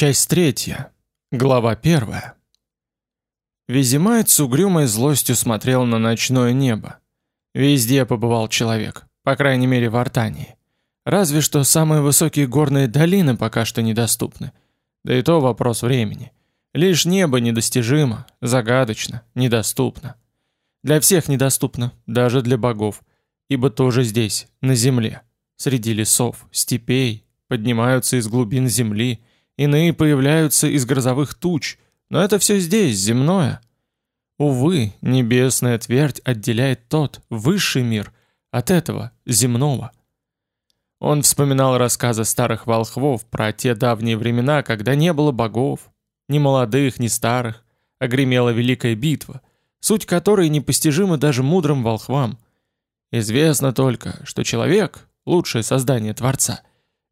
Часть третья. Глава первая. Визимайт с угрюмой злостью смотрел на ночное небо. Везде побывал человек, по крайней мере в Артании. Разве что самые высокие горные долины пока что недоступны. Да и то вопрос времени. Лишь небо недостижимо, загадочно, недоступно. Для всех недоступно, даже для богов, ибо тоже здесь, на земле, среди лесов, степей, поднимаются из глубин земли, иные появляются из грозовых туч, но это все здесь, земное. Увы, небесная твердь отделяет тот, высший мир, от этого, земного. Он вспоминал рассказы старых волхвов про те давние времена, когда не было богов, ни молодых, ни старых, а гремела великая битва, суть которой непостижима даже мудрым волхвам. Известно только, что человек — лучшее создание Творца —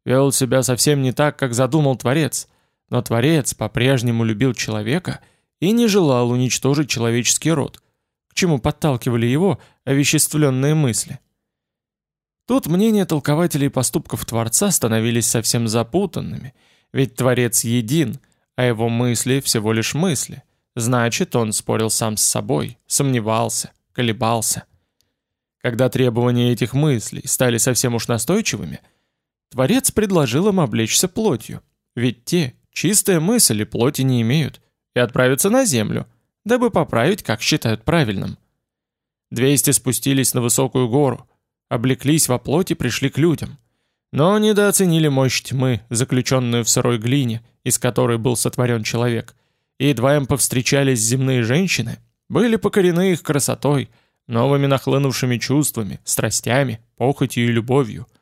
вел себя совсем не так, как задумал Творец, но Творец по-прежнему любил человека и не желал уничтожить человеческий род, к чему подталкивали его овеществленные мысли. Тут мнения толкователей поступков Творца становились совсем запутанными, ведь Творец един, а его мысли всего лишь мысли. Значит, он спорил сам с собой, сомневался, колебался. Когда требования этих мыслей стали совсем уж настойчивыми – Творец предложил им облечься плотью, ведь те, чистые мысли плоти не имеют, и отправиться на землю, дабы поправить, как считают правильным. Двести спустились на высокую гору, облеклись во плоти, пришли к людям. Но недооценили мощь тьмы, заключенную в сырой глине, из которой был сотворен человек, и едва им повстречались земные женщины, были покорены их красотой, новыми нахлынувшими чувствами, страстями, похотью и любовью –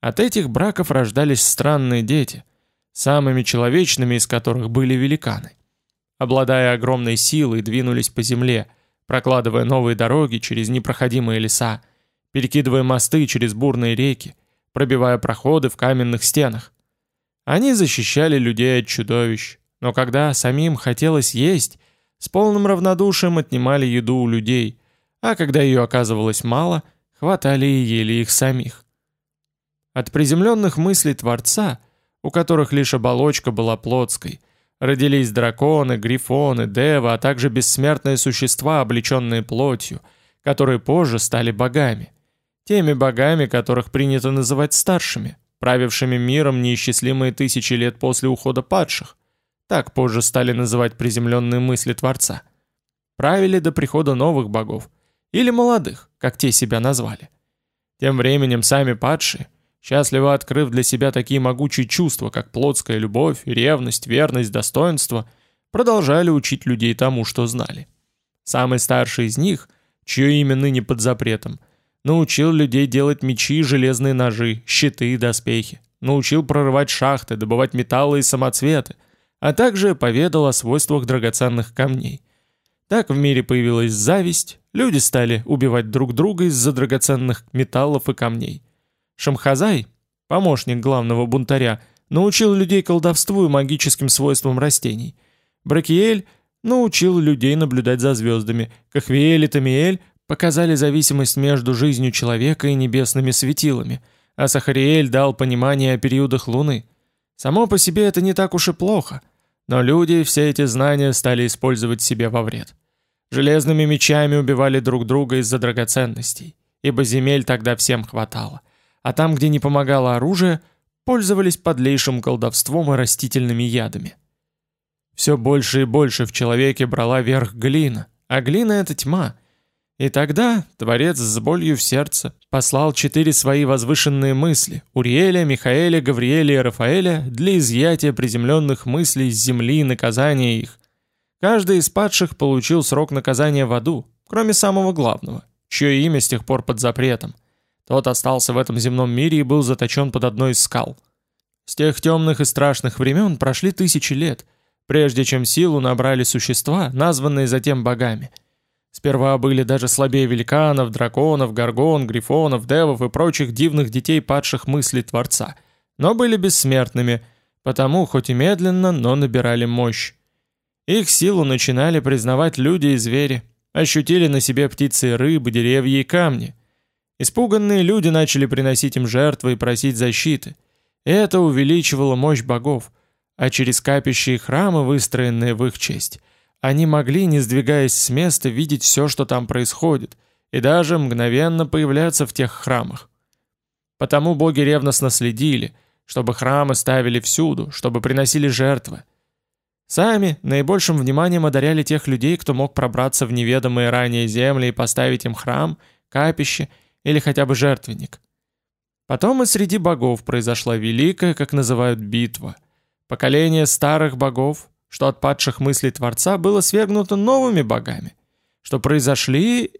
от этих браков рождались странные дети, самыми человечными из которых были великаны. Обладая огромной силой, двинулись по земле, прокладывая новые дороги через непроходимые леса, перекидывая мосты через бурные реки, пробивая проходы в каменных стенах. Они защищали людей от чудовищ, но когда самим хотелось есть, с полным равнодушием отнимали еду у людей, а когда ее оказывалось мало, хватали и ели их самих. От приземленных мыслей Творца, у которых лишь оболочка была плотской, родились драконы, грифоны, девы, а также бессмертные существа, облеченные плотью, которые позже стали богами. Теми богами, которых принято называть старшими, правившими миром неисчислимые тысячи лет после ухода падших. Так позже стали называть приземленные мысли Творца. Правили до прихода новых богов, или молодых, как те себя назвали. Тем временем сами падшие – счастливо открыв для себя такие могучие чувства, как плотская любовь, ревность, верность, достоинство, продолжали учить людей тому, что знали. Самый старший из них, чье имя ныне под запретом, научил людей делать мечи, железные ножи, щиты и доспехи, научил прорывать шахты, добывать металлы и самоцветы, а также поведал о свойствах драгоценных камней. Так в мире появилась зависть, люди стали убивать друг друга из-за драгоценных металлов и камней. Шамхазай, помощник главного бунтаря, научил людей колдовству и магическим свойствам растений. Бракиэль научил людей наблюдать за звездами. Кахвиэль и Тамиэль показали зависимость между жизнью человека и небесными светилами, а Сахариэль дал понимание о периодах Луны. Само по себе это не так уж и плохо, но люди все эти знания стали использовать себе во вред. Железными мечами убивали друг друга из-за драгоценностей, ибо земель тогда всем хватало а там, где не помогало оружие, пользовались подлейшим колдовством и растительными ядами. Все больше и больше в человеке брала верх глина, а глина — это тьма. И тогда Творец с болью в сердце послал четыре свои возвышенные мысли — Уриэля, Михаэля, Гавриэля и Рафаэля — для изъятия приземленных мыслей с земли и наказания их. Каждый из падших получил срок наказания в аду, кроме самого главного, чье имя с тех пор под запретом — тот остался в этом земном мире и был заточен под одной из скал. С тех темных и страшных времен прошли тысячи лет, прежде чем силу набрали существа, названные затем богами. Сперва были даже слабее великанов, драконов, горгон, грифонов, девов и прочих дивных детей падших мыслей Творца, но были бессмертными, потому хоть и медленно, но набирали мощь. Их силу начинали признавать люди и звери, ощутили на себе птицы и рыбы, деревья и камни, Испуганные люди начали приносить им жертвы и просить защиты. Это увеличивало мощь богов, а через капища и храмы, выстроенные в их честь, они могли, не сдвигаясь с места, видеть все, что там происходит, и даже мгновенно появляться в тех храмах. Потому боги ревностно следили, чтобы храмы ставили всюду, чтобы приносили жертвы. Сами наибольшим вниманием одаряли тех людей, кто мог пробраться в неведомые ранее земли и поставить им храм, капище или хотя бы жертвенник. Потом и среди богов произошла великая, как называют, битва. Поколение старых богов, что от падших мыслей Творца было свергнуто новыми богами. Что произошли,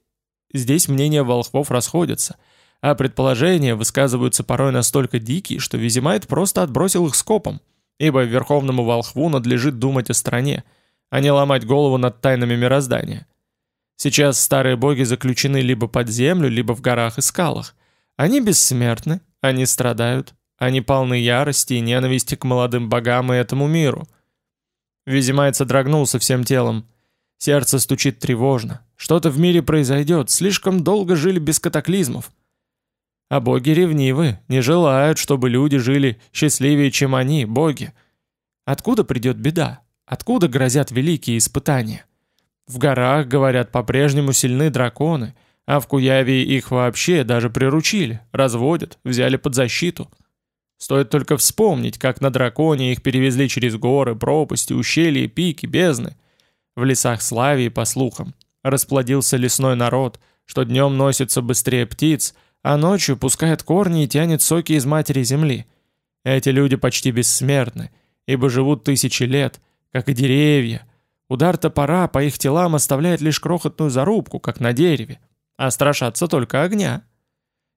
здесь мнения волхвов расходятся, а предположения высказываются порой настолько дикие, что Визимайт просто отбросил их скопом, ибо верховному волхву надлежит думать о стране, а не ломать голову над тайнами мироздания. Сейчас старые боги заключены либо под землю, либо в горах и скалах, они бессмертны, они страдают, они полны ярости и ненависти к молодым богам и этому миру. Визимайт содрогнулся всем телом. Сердце стучит тревожно. Что-то в мире произойдет, слишком долго жили без катаклизмов. А боги ревнивы, не желают, чтобы люди жили счастливее, чем они, боги. Откуда придет беда? Откуда грозят великие испытания? В горах, говорят, по-прежнему сильны драконы — а в Куяве их вообще даже приручили, разводят, взяли под защиту. Стоит только вспомнить, как на драконе их перевезли через горы, пропасти, ущелья, пики, бездны. В лесах Славии, по слухам, расплодился лесной народ, что днем носится быстрее птиц, а ночью пускает корни и тянет соки из матери земли. Эти люди почти бессмертны, ибо живут тысячи лет, как и деревья. Удар топора по их телам оставляет лишь крохотную зарубку, как на дереве а страшатся только огня.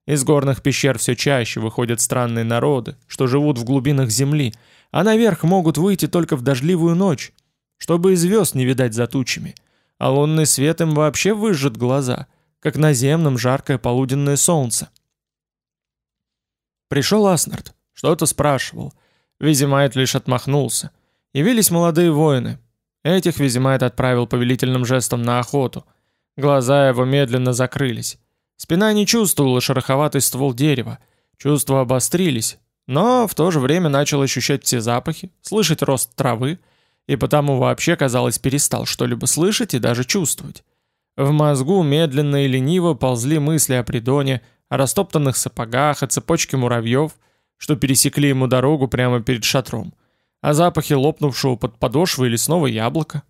Из горных пещер все чаще выходят странные народы, что живут в глубинах земли, а наверх могут выйти только в дождливую ночь, чтобы и звезд не видать за тучами, а лунный свет им вообще выжжет глаза, как наземным жаркое полуденное солнце. Пришел Аснард, что-то спрашивал. Визимайт лишь отмахнулся. Явились молодые воины. Этих Визимайт отправил повелительным жестом на охоту — Глаза его медленно закрылись. Спина не чувствовала шероховатый ствол дерева. Чувства обострились, но в то же время начал ощущать все запахи, слышать рост травы, и потому вообще, казалось, перестал что-либо слышать и даже чувствовать. В мозгу медленно и лениво ползли мысли о придоне, о растоптанных сапогах, о цепочке муравьев, что пересекли ему дорогу прямо перед шатром, о запахе лопнувшего под подошвой лесного яблока.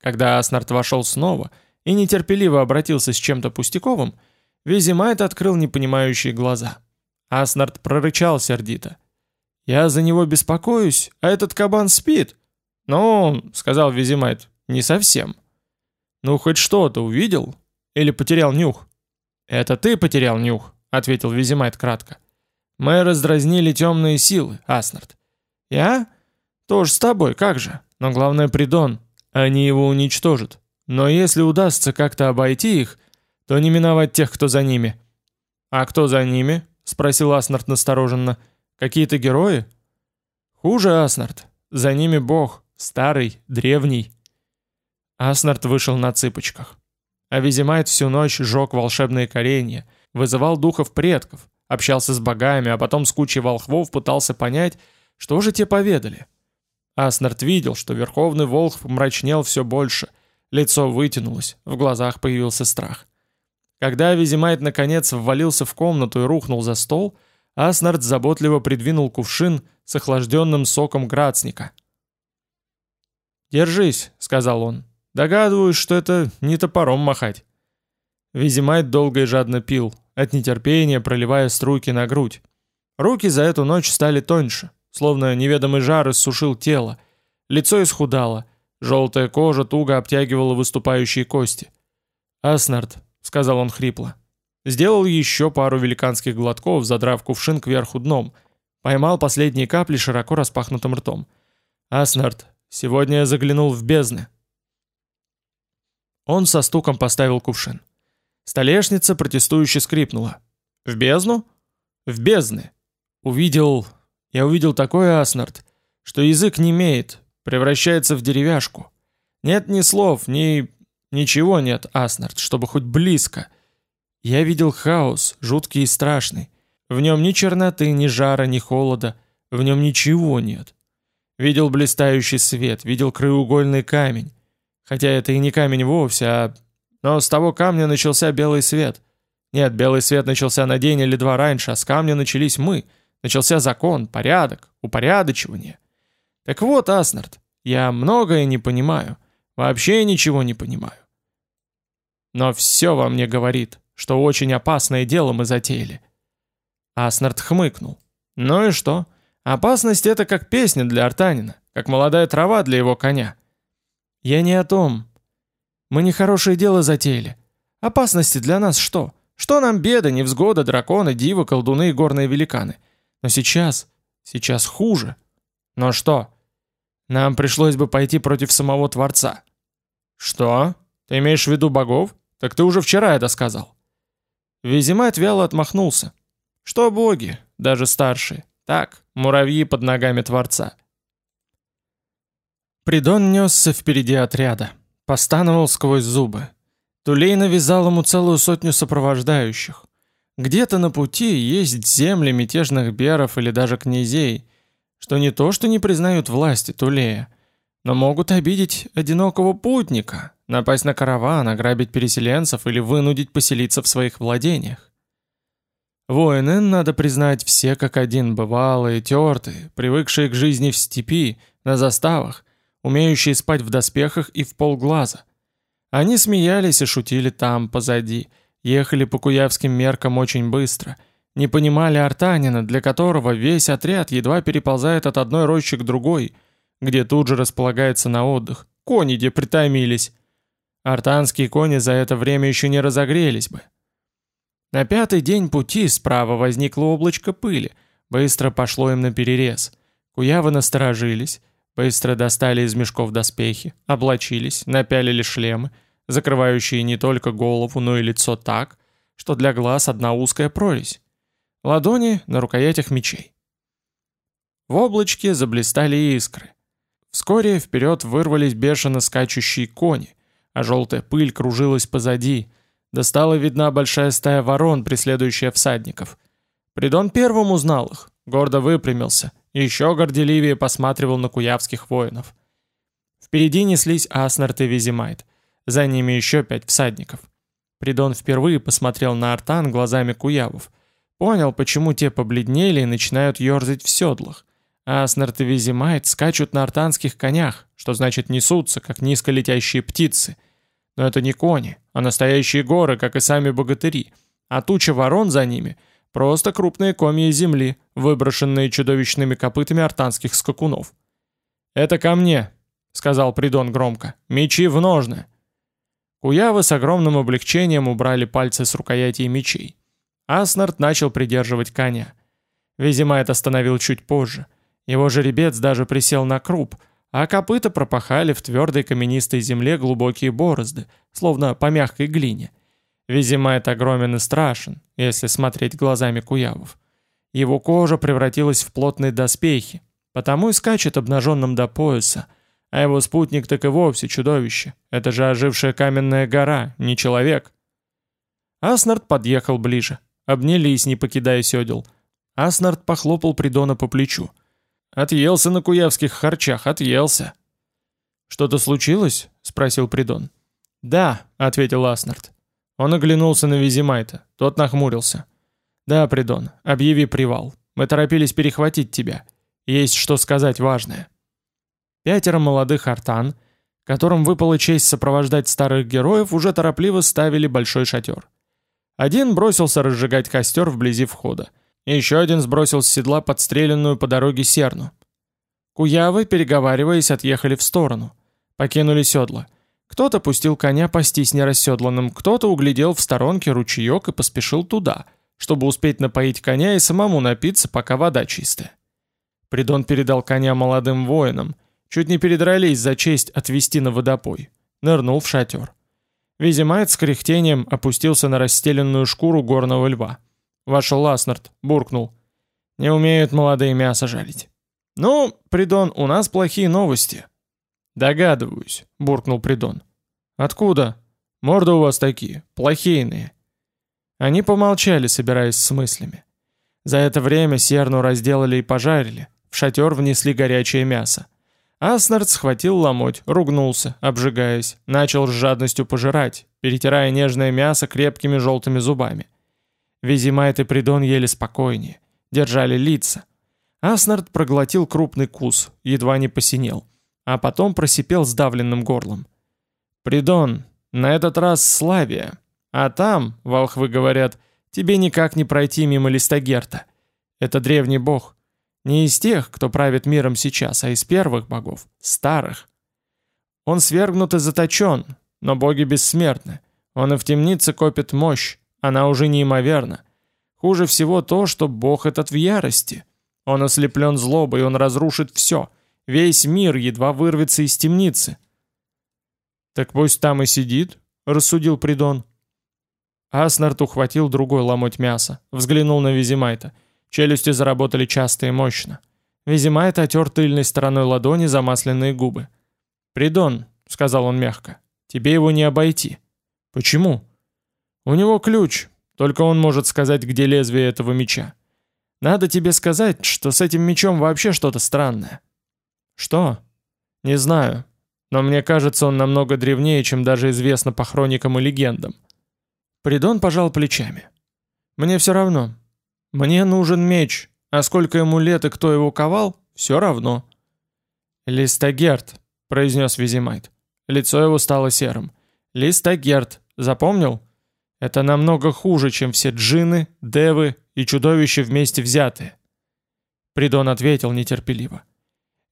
Когда Аснард вошел снова — и нетерпеливо обратился с чем-то пустяковым, Визимайт открыл непонимающие глаза. Аснард прорычал сердито. «Я за него беспокоюсь, а этот кабан спит». «Ну, — сказал Визимайт, — не совсем». «Ну, хоть что-то увидел? Или потерял нюх?» «Это ты потерял нюх», — ответил Визимайт кратко. «Мы раздразнили темные силы, Аснард». «Я? Тоже с тобой, как же? Но главное, Придон. Они его уничтожат. Но если удастся как-то обойти их, то не миновать тех, кто за ними. «А кто за ними?» — спросил Аснард настороженно. «Какие-то герои?» «Хуже, Аснард. За ними бог. Старый, древний». Аснард вышел на цыпочках. А Визимайт всю ночь жег волшебные коренья, вызывал духов предков, общался с богами, а потом с кучей волхвов пытался понять, что же те поведали. Аснард видел, что Верховный Волхв мрачнел все больше — Лицо вытянулось, в глазах появился страх. Когда Визимайт наконец ввалился в комнату и рухнул за стол, Аснард заботливо придвинул кувшин с охлажденным соком грацника. «Держись», — сказал он. «Догадываюсь, что это не топором махать». Визимайт долго и жадно пил, от нетерпения проливая струйки на грудь. Руки за эту ночь стали тоньше, словно неведомый жар иссушил тело. Лицо исхудало, Желтая кожа туго обтягивала выступающие кости. «Аснард», — сказал он хрипло, — сделал еще пару великанских глотков, задрав кувшин кверху дном, поймал последние капли широко распахнутым ртом. «Аснард, сегодня я заглянул в бездны». Он со стуком поставил кувшин. Столешница протестующе скрипнула. «В бездну?» «В бездны». Увидел... Я увидел такое, Аснард, что язык не имеет, Превращается в деревяшку. Нет ни слов, ни... Ничего нет, Аснард, чтобы хоть близко. Я видел хаос, жуткий и страшный. В нем ни черноты, ни жара, ни холода. В нем ничего нет. Видел блистающий свет, видел краеугольный камень. Хотя это и не камень вовсе, а... Но с того камня начался белый свет. Нет, белый свет начался на день или два раньше, а с камня начались мы. Начался закон, порядок, упорядочивание. Так вот, Аснард, я многое не понимаю. Вообще ничего не понимаю. Но все во мне говорит, что очень опасное дело мы затеяли. Аснард хмыкнул. Ну и что? Опасность это как песня для Артанина, как молодая трава для его коня. Я не о том. Мы нехорошее дело затеяли. Опасности для нас что? Что нам беда, невзгода, драконы, дивы, колдуны и горные великаны? Но сейчас, сейчас хуже. Но что? Нам пришлось бы пойти против самого Творца. Что? Ты имеешь в виду богов? Так ты уже вчера это сказал. Визимайт вяло отмахнулся. Что боги, даже старшие? Так, муравьи под ногами Творца. Придон несся впереди отряда. Постановал сквозь зубы. Тулей навязал ему целую сотню сопровождающих. Где-то на пути есть земли мятежных беров или даже князей, что не то что не признают власти Тулея, но могут обидеть одинокого путника, напасть на караван, ограбить переселенцев или вынудить поселиться в своих владениях. Воины, надо признать, все как один бывалые, тертые, привыкшие к жизни в степи, на заставах, умеющие спать в доспехах и в полглаза. Они смеялись и шутили там, позади, ехали по куявским меркам очень быстро, не понимали Артанина, для которого весь отряд едва переползает от одной рощи к другой, где тут же располагается на отдых, кони где притомились. Артанские кони за это время еще не разогрелись бы. На пятый день пути справа возникло облачко пыли, быстро пошло им на перерез. Куявы насторожились, быстро достали из мешков доспехи, облачились, напялили шлемы, закрывающие не только голову, но и лицо так, что для глаз одна узкая прорезь. Ладони на рукоятях мечей. В облачке заблистали искры. Вскоре вперед вырвались бешено скачущие кони, а желтая пыль кружилась позади — да стала видна большая стая ворон, преследующая всадников. Придон первым узнал их, гордо выпрямился, и еще горделивее посматривал на куявских воинов. Впереди неслись Аснарт и Визимайт, за ними еще пять всадников. Придон впервые посмотрел на Артан глазами куявов, понял, почему те побледнели и начинают ерзать в седлах. Аснарт и Визимайт скачут на артанских конях, что значит несутся, как низко летящие птицы. Но это не кони, а настоящие горы, как и сами богатыри, а туча ворон за ними — просто крупные комья земли, выброшенные чудовищными копытами артанских скакунов. «Это ко мне», — сказал Придон громко, — «мечи в ножны». Куявы с огромным облегчением убрали пальцы с рукоятей мечей. Аснард начал придерживать коня. Визимайт остановил чуть позже. Его жеребец даже присел на круп — а копыта пропахали в твердой каменистой земле глубокие борозды, словно по мягкой глине. Визимайт огромен и страшен, если смотреть глазами куявов. Его кожа превратилась в плотные доспехи, потому и скачет обнаженным до пояса, а его спутник так и вовсе чудовище. Это же ожившая каменная гора, не человек. Аснард подъехал ближе. Обнялись, не покидая седел. Аснард похлопал Придона по плечу. Отъелся на куявских харчах, отъелся. Что-то случилось? спросил Придон. Да, ответил Аснард. Он оглянулся на Визимайта. Тот нахмурился. Да, Придон, объяви привал. Мы торопились перехватить тебя. Есть что сказать важное. Пятеро молодых артан, которым выпала честь сопровождать старых героев, уже торопливо ставили большой шатер. Один бросился разжигать костер вблизи входа. Еще один сбросил с седла подстреленную по дороге серну. Куявы, переговариваясь, отъехали в сторону. Покинули седла. Кто-то пустил коня пастись нерасседланным, кто-то углядел в сторонке ручеек и поспешил туда, чтобы успеть напоить коня и самому напиться, пока вода чистая. Придон передал коня молодым воинам, чуть не передрались за честь отвести на водопой. Нырнул в шатер. Визимайт с кряхтением опустился на расстеленную шкуру горного льва. Вошел Ласнард, буркнул. «Не умеют молодые мясо жарить». «Ну, Придон, у нас плохие новости». «Догадываюсь», — буркнул Придон. «Откуда? Морды у вас такие, плохейные». Они помолчали, собираясь с мыслями. За это время серну разделали и пожарили. В шатер внесли горячее мясо. Аснард схватил ломоть, ругнулся, обжигаясь, начал с жадностью пожирать, перетирая нежное мясо крепкими желтыми зубами. Визимайт и Придон ели спокойнее, держали лица. Аснард проглотил крупный кус, едва не посинел, а потом просипел сдавленным горлом. «Придон, на этот раз Славия, а там, волхвы говорят, тебе никак не пройти мимо Листогерта. Это древний бог, не из тех, кто правит миром сейчас, а из первых богов, старых. Он свергнут и заточен, но боги бессмертны. Он и в темнице копит мощь, она уже неимоверна. Хуже всего то, что бог этот в ярости. Он ослеплен злобой, он разрушит все. Весь мир едва вырвется из темницы. «Так пусть там и сидит», — рассудил Придон. Аснард ухватил другой ломоть мяса, взглянул на Визимайта — Челюсти заработали часто и мощно. Визимайт отер тыльной стороной ладони замасленные губы. «Придон», — сказал он мягко, — «тебе его не обойти». «Почему?» «У него ключ, только он может сказать, где лезвие этого меча. Надо тебе сказать, что с этим мечом вообще что-то странное». «Что?» «Не знаю, но мне кажется, он намного древнее, чем даже известно по хроникам и легендам». Придон пожал плечами. «Мне все равно. Мне нужен меч, а сколько ему лет и кто его ковал, все равно. Листагерт, произнес Визимайт. Лицо его стало серым. Листагерт, запомнил? Это намного хуже, чем все джины, девы и чудовища вместе взятые. Придон ответил нетерпеливо.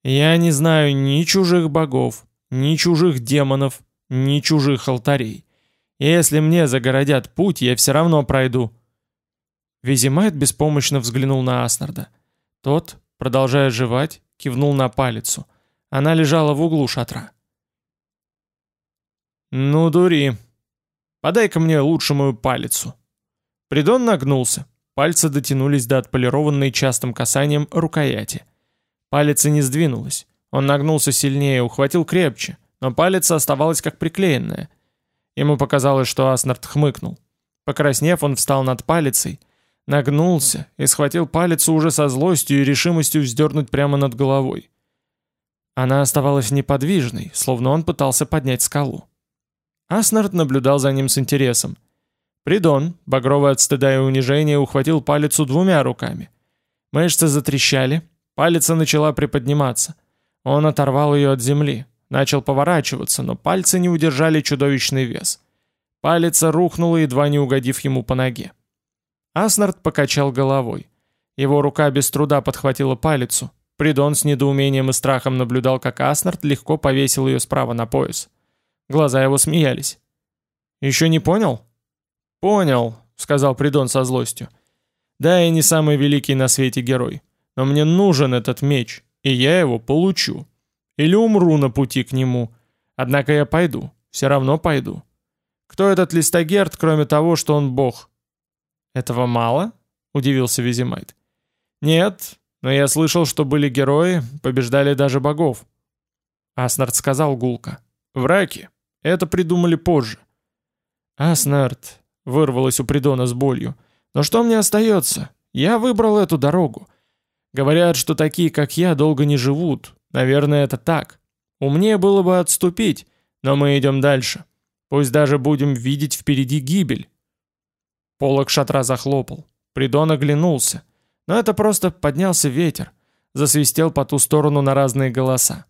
«Я не знаю ни чужих богов, ни чужих демонов, ни чужих алтарей. Если мне загородят путь, я все равно пройду. Визимайт беспомощно взглянул на Аснарда. Тот, продолжая жевать, кивнул на палицу. Она лежала в углу шатра. «Ну, дури. Подай-ка мне лучше мою палицу». Придон нагнулся. Пальцы дотянулись до отполированной частым касанием рукояти. Палец не сдвинулась. Он нагнулся сильнее, ухватил крепче, но палец оставалась как приклеенная. Ему показалось, что Аснард хмыкнул. Покраснев, он встал над палицей, Нагнулся и схватил палец уже со злостью и решимостью вздернуть прямо над головой. Она оставалась неподвижной, словно он пытался поднять скалу. Аснард наблюдал за ним с интересом. Придон, багровый от стыда и унижения, ухватил палец двумя руками. Мышцы затрещали, палец начала приподниматься. Он оторвал ее от земли, начал поворачиваться, но пальцы не удержали чудовищный вес. Палец рухнула, едва не угодив ему по ноге. Аснард покачал головой. Его рука без труда подхватила палицу. Придон с недоумением и страхом наблюдал, как Аснард легко повесил ее справа на пояс. Глаза его смеялись. «Еще не понял?» «Понял», — сказал Придон со злостью. «Да, я не самый великий на свете герой, но мне нужен этот меч, и я его получу. Или умру на пути к нему. Однако я пойду, все равно пойду. Кто этот Листогерд, кроме того, что он бог? «Этого мало?» — удивился Визимайт. «Нет, но я слышал, что были герои, побеждали даже богов». Аснард сказал гулко. «Враки. Это придумали позже». «Аснард», — вырвалось у Придона с болью. «Но что мне остается? Я выбрал эту дорогу. Говорят, что такие, как я, долго не живут. Наверное, это так. Умнее было бы отступить, но мы идем дальше. Пусть даже будем видеть впереди гибель. Полок шатра захлопал. Придон оглянулся. Но это просто поднялся ветер. Засвистел по ту сторону на разные голоса.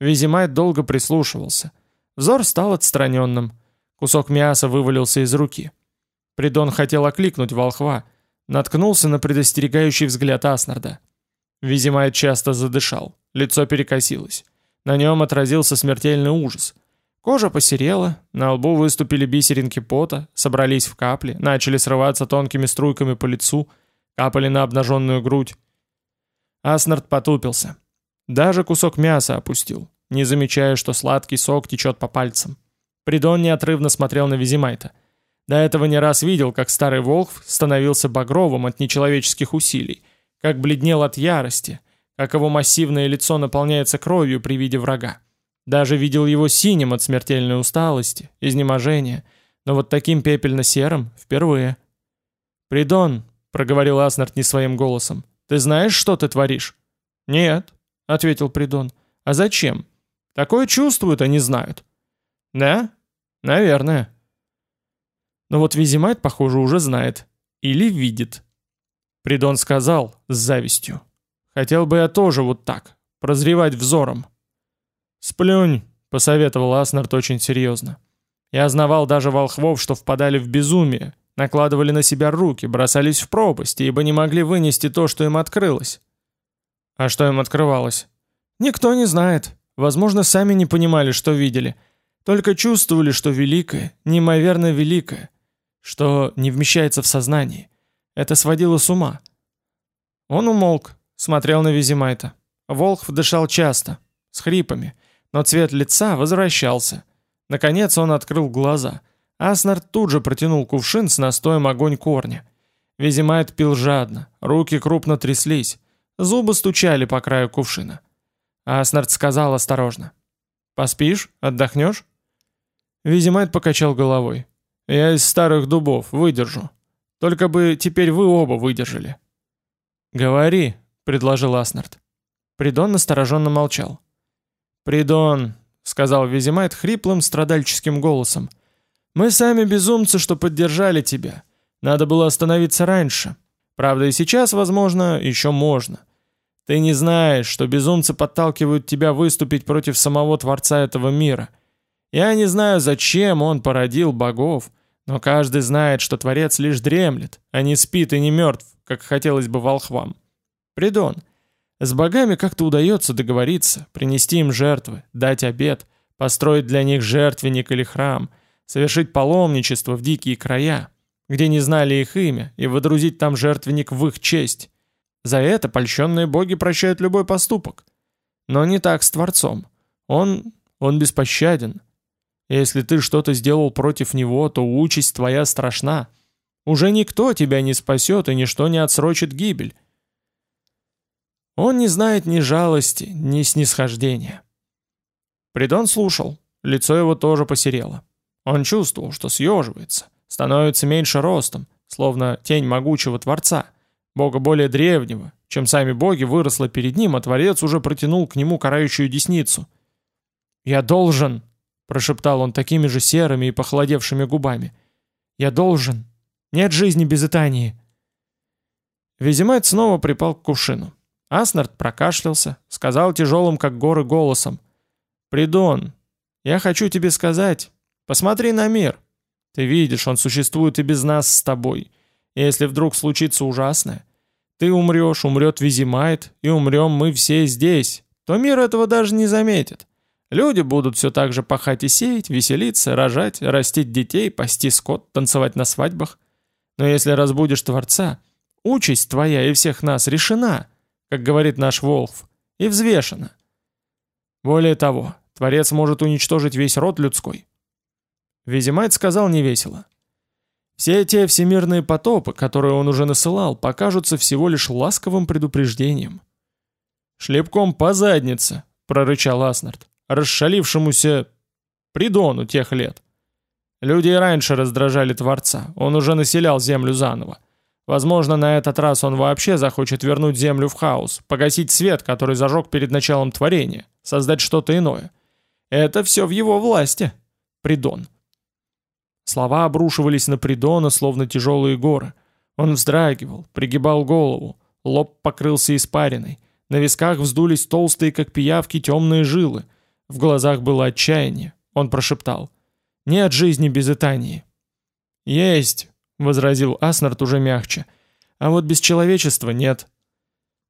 Визимайт долго прислушивался. Взор стал отстраненным. Кусок мяса вывалился из руки. Придон хотел окликнуть волхва. Наткнулся на предостерегающий взгляд Аснарда. Визимайт часто задышал. Лицо перекосилось. На нем отразился смертельный ужас — Кожа посерела, на лбу выступили бисеринки пота, собрались в капли, начали срываться тонкими струйками по лицу, капали на обнаженную грудь. Аснард потупился. Даже кусок мяса опустил, не замечая, что сладкий сок течет по пальцам. Придон неотрывно смотрел на Визимайта. До этого не раз видел, как старый волк становился багровым от нечеловеческих усилий, как бледнел от ярости, как его массивное лицо наполняется кровью при виде врага. Даже видел его синим от смертельной усталости, изнеможения, но вот таким пепельно-серым впервые. «Придон», — проговорил Аснард не своим голосом, — «ты знаешь, что ты творишь?» «Нет», — ответил Придон. «А зачем? Такое чувствуют, а не знают». «Да? Наверное». Но вот Визимайт, похоже, уже знает. Или видит. Придон сказал с завистью. «Хотел бы я тоже вот так, прозревать взором». «Сплюнь», — посоветовал Аснард очень серьезно. «Я знавал даже волхвов, что впадали в безумие, накладывали на себя руки, бросались в пропасти, ибо не могли вынести то, что им открылось». «А что им открывалось?» «Никто не знает. Возможно, сами не понимали, что видели. Только чувствовали, что великое, неимоверно великое, что не вмещается в сознании. Это сводило с ума». Он умолк, смотрел на Визимайта. Волхв дышал часто, с хрипами, но цвет лица возвращался. Наконец он открыл глаза. Аснард тут же протянул кувшин с настоем огонь корня. Визимайт пил жадно, руки крупно тряслись, зубы стучали по краю кувшина. Аснард сказал осторожно. «Поспишь? Отдохнешь?» Визимайт покачал головой. «Я из старых дубов, выдержу. Только бы теперь вы оба выдержали». «Говори», — предложил Аснард. Придон настороженно молчал. «Придон», — сказал Визимайт хриплым страдальческим голосом, — «мы сами безумцы, что поддержали тебя. Надо было остановиться раньше. Правда, и сейчас, возможно, еще можно. Ты не знаешь, что безумцы подталкивают тебя выступить против самого Творца этого мира. Я не знаю, зачем он породил богов, но каждый знает, что Творец лишь дремлет, а не спит и не мертв, как хотелось бы волхвам. Придон, с богами как-то удается договориться, принести им жертвы, дать обед, построить для них жертвенник или храм, совершить паломничество в дикие края, где не знали их имя, и водрузить там жертвенник в их честь. За это польщенные боги прощают любой поступок. Но не так с Творцом. Он... он беспощаден. Если ты что-то сделал против него, то участь твоя страшна. Уже никто тебя не спасет, и ничто не отсрочит гибель. Он не знает ни жалости, ни снисхождения. Придон слушал, лицо его тоже посерело. Он чувствовал, что съеживается, становится меньше ростом, словно тень могучего Творца, бога более древнего, чем сами боги выросла перед ним, а Творец уже протянул к нему карающую десницу. «Я должен!» — прошептал он такими же серыми и похолодевшими губами. «Я должен! Нет жизни без Итании!» Визимайт снова припал к кувшину. Аснард прокашлялся, сказал тяжелым, как горы, голосом. «Придон, я хочу тебе сказать, посмотри на мир. Ты видишь, он существует и без нас с тобой. И если вдруг случится ужасное, ты умрешь, умрет Визимайт, и умрем мы все здесь, то мир этого даже не заметит. Люди будут все так же пахать и сеять, веселиться, рожать, растить детей, пасти скот, танцевать на свадьбах. Но если разбудишь Творца, участь твоя и всех нас решена» как говорит наш Волф, и взвешено. Более того, Творец может уничтожить весь род людской. Визимайт сказал невесело. Все те всемирные потопы, которые он уже насылал, покажутся всего лишь ласковым предупреждением. «Шлепком по заднице», — прорычал Аснард, расшалившемуся придону тех лет. Люди и раньше раздражали Творца, он уже населял землю заново. Возможно, на этот раз он вообще захочет вернуть Землю в хаос, погасить свет, который зажег перед началом творения, создать что-то иное. Это все в его власти. Придон. Слова обрушивались на Придона, словно тяжелые горы. Он вздрагивал, пригибал голову, лоб покрылся испариной. На висках вздулись толстые, как пиявки, темные жилы. В глазах было отчаяние. Он прошептал. «Нет жизни без Итании». «Есть!» — возразил Аснард уже мягче. «А вот без человечества нет».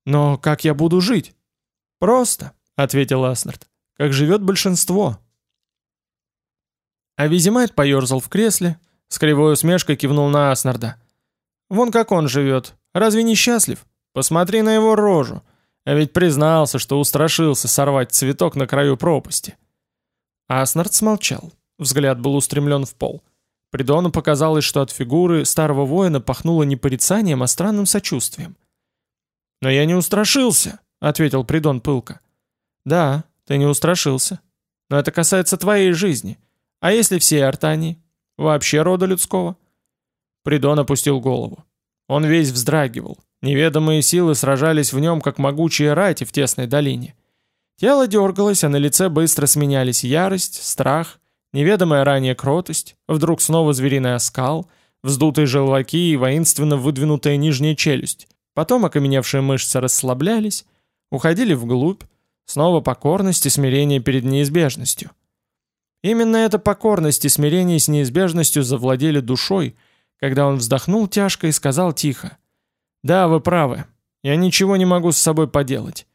«Но как я буду жить?» «Просто», — ответил Аснард, — «как живет большинство». А Визимайт поерзал в кресле, с кривой усмешкой кивнул на Аснарда. «Вон как он живет. Разве не счастлив? Посмотри на его рожу. А ведь признался, что устрашился сорвать цветок на краю пропасти». Аснард смолчал. Взгляд был устремлен в пол. Придону показалось, что от фигуры старого воина пахнуло не порицанием, а странным сочувствием. «Но я не устрашился», — ответил Придон пылко. «Да, ты не устрашился. Но это касается твоей жизни. А если всей Артании? Вообще рода людского?» Придон опустил голову. Он весь вздрагивал. Неведомые силы сражались в нем, как могучие рати в тесной долине. Тело дергалось, а на лице быстро сменялись ярость, страх, неведомая ранее кротость, вдруг снова звериный оскал, вздутые желваки и воинственно выдвинутая нижняя челюсть. Потом окаменевшие мышцы расслаблялись, уходили вглубь, снова покорность и смирение перед неизбежностью. Именно эта покорность и смирение с неизбежностью завладели душой, когда он вздохнул тяжко и сказал тихо. «Да, вы правы. Я ничего не могу с собой поделать.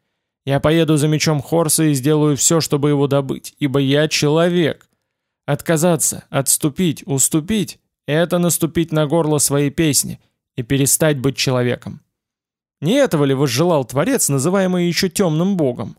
Я поеду за мечом Хорса и сделаю все, чтобы его добыть, ибо я человек. Отказаться, отступить, уступить — это наступить на горло своей песни и перестать быть человеком. Не этого ли возжелал Творец, называемый еще темным богом?